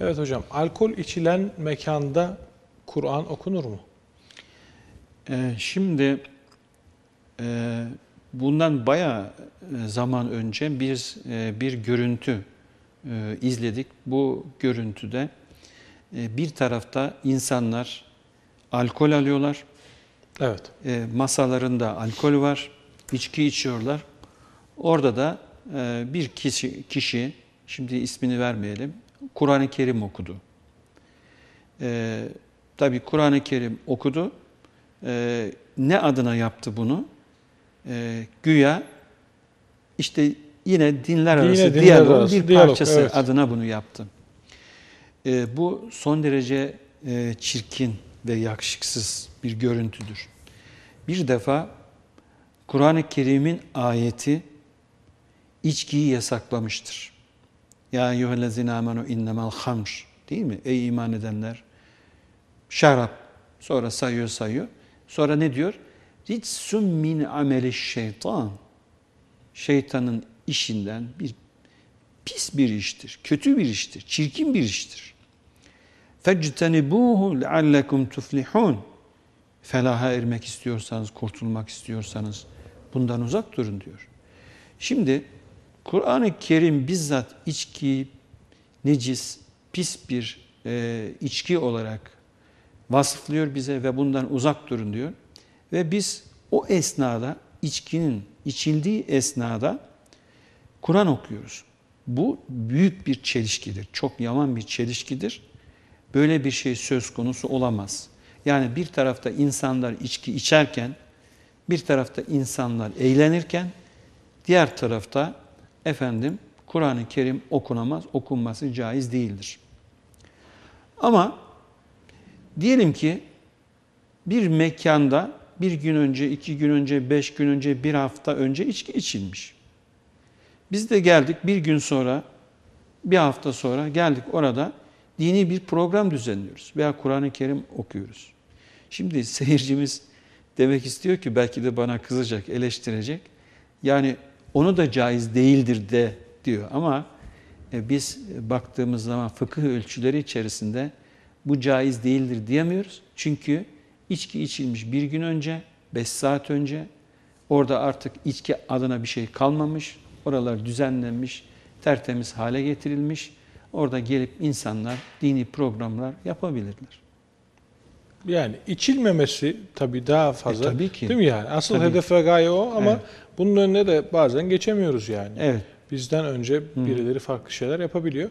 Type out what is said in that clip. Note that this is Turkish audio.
Evet hocam, alkol içilen mekanda Kur'an okunur mu? Ee, şimdi e, bundan bayağı e, zaman önce biz e, bir görüntü e, izledik. Bu görüntüde e, bir tarafta insanlar alkol alıyorlar. Evet. E, masalarında alkol var, içki içiyorlar. Orada da e, bir kişi, kişi, şimdi ismini vermeyelim, Kur'an-ı Kerim okudu. E, tabii Kur'an-ı Kerim okudu. E, ne adına yaptı bunu? E, güya işte yine dinler Yine arası dinler diyaloğun arası bir diyalog, parçası evet. adına bunu yaptı. E, bu son derece e, çirkin ve yakışıksız bir görüntüdür. Bir defa Kur'an-ı Kerim'in ayeti içkiyi yasaklamıştır. Ya eyyühellezine amenu innemel hamr. Değil mi? Ey iman edenler. Şarap. Sonra sayıyor sayıyor. Sonra ne diyor? Ritsum min ameli şeytan. Şeytanın işinden bir pis bir iştir. Kötü bir iştir. Çirkin bir iştir. Fectenibuhu leallekum tuflihun. Felaha ermek istiyorsanız, kurtulmak istiyorsanız bundan uzak durun diyor. Şimdi Kur'an-ı Kerim bizzat içki, necis, pis bir e, içki olarak vasıflıyor bize ve bundan uzak durun diyor. Ve biz o esnada, içkinin içildiği esnada Kur'an okuyoruz. Bu büyük bir çelişkidir, çok yaman bir çelişkidir. Böyle bir şey söz konusu olamaz. Yani bir tarafta insanlar içki içerken, bir tarafta insanlar eğlenirken, diğer tarafta efendim Kur'an-ı Kerim okunamaz, okunması caiz değildir. Ama diyelim ki bir mekanda bir gün önce, iki gün önce, beş gün önce, bir hafta önce içki içilmiş. Biz de geldik bir gün sonra, bir hafta sonra geldik orada dini bir program düzenliyoruz veya Kur'an-ı Kerim okuyoruz. Şimdi seyircimiz demek istiyor ki belki de bana kızacak, eleştirecek. Yani onu da caiz değildir de diyor ama e, biz baktığımız zaman fıkıh ölçüleri içerisinde bu caiz değildir diyemiyoruz. Çünkü içki içilmiş bir gün önce, beş saat önce orada artık içki adına bir şey kalmamış. Oralar düzenlenmiş, tertemiz hale getirilmiş. Orada gelip insanlar dini programlar yapabilirler. Yani içilmemesi tabii daha fazla. E, tabii ki. Değil mi yani? Asıl Tabii. hedef ve gaye o ama Evet. bunun önüne de bazen geçemiyoruz yani. Evet. Bizden önce birileri farklı şeyler yapabiliyor.